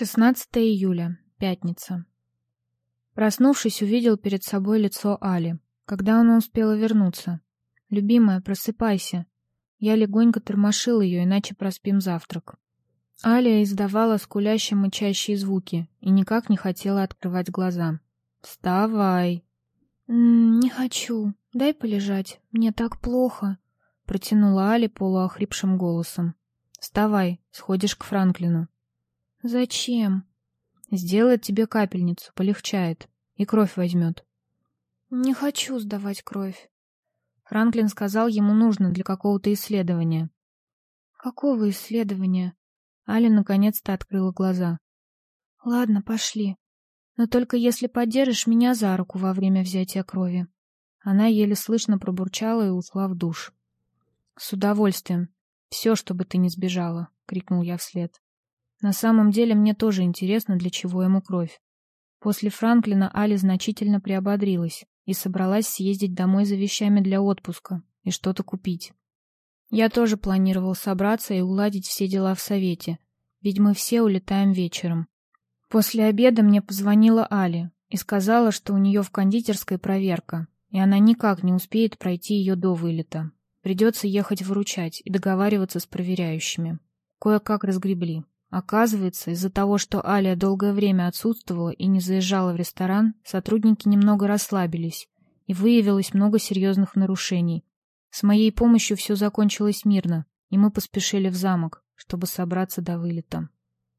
16 июля. Пятница. Проснувшись, увидел перед собой лицо Али. Когда она успела вернуться? «Любимая, просыпайся». Я легонько тормошил ее, иначе проспим завтрак. Алия издавала скулящие мычащие звуки и никак не хотела открывать глаза. «Вставай!» «М -м, «Не хочу. Дай полежать. Мне так плохо», — протянула Али полуохрипшим голосом. «Вставай, сходишь к Франклину». «Зачем?» «Сделает тебе капельницу, полегчает. И кровь возьмет». «Не хочу сдавать кровь». Франклин сказал, ему нужно для какого-то исследования. «Какого исследования?» Аля наконец-то открыла глаза. «Ладно, пошли. Но только если поддержишь меня за руку во время взятия крови». Она еле слышно пробурчала и ушла в душ. «С удовольствием. Все, чтобы ты не сбежала», — крикнул я вслед. На самом деле мне тоже интересно, для чего ему кровь. После Франклина Али значительно приободрилась и собралась съездить домой за вещами для отпуска и что-то купить. Я тоже планировал собраться и уладить все дела в совете, ведь мы все улетаем вечером. После обеда мне позвонила Али и сказала, что у нее в кондитерской проверка, и она никак не успеет пройти ее до вылета. Придется ехать выручать и договариваться с проверяющими. Кое-как разгребли. Оказывается, из-за того, что Алия долгое время отсутствовала и не заезжала в ресторан, сотрудники немного расслабились, и выявилось много серьезных нарушений. С моей помощью все закончилось мирно, и мы поспешили в замок, чтобы собраться до вылета.